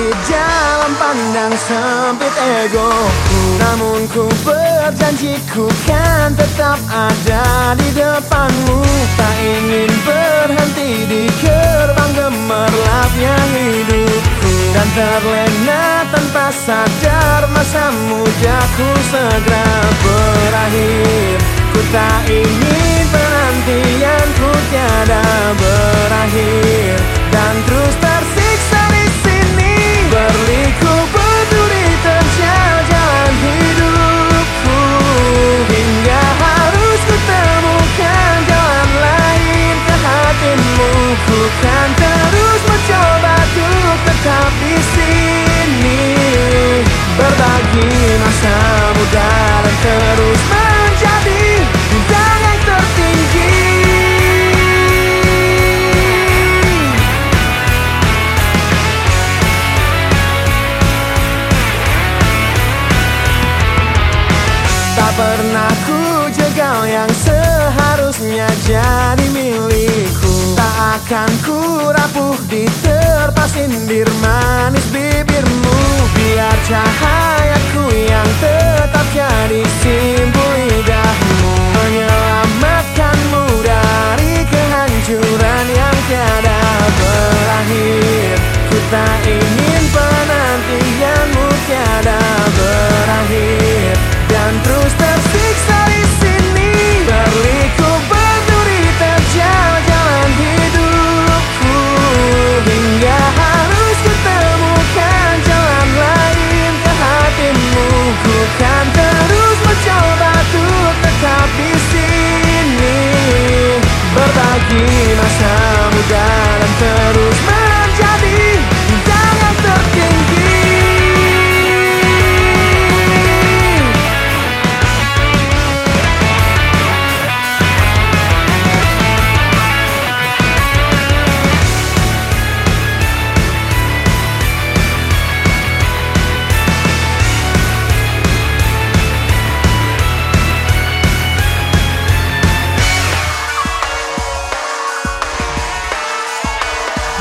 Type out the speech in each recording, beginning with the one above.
di dalam pandang sempit ego. Namun ku berjanji ku kan tetap ada di depanmu. Tak ingin berhenti di gerbang gemerlapnya hidupku. Dan terlena tanpa sadar masa mudaku segera berakhir. Ku tak ingin penantianku tiada hatimu Ku kan terus mencoba untuk tetap di sini. Berbagi masa muda dan terus menjadi bintang yang tertinggi. Tak pernah ku jegal yang seharusnya jadi milikku Tak akan ku rapuh di terpa sindir manis bibirmu dan terus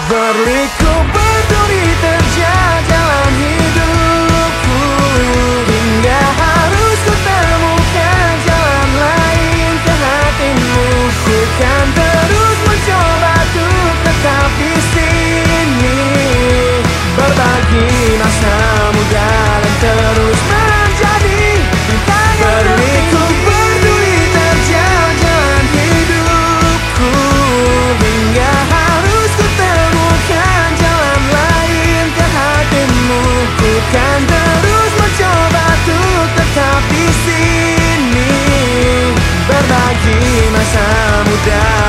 berikut down.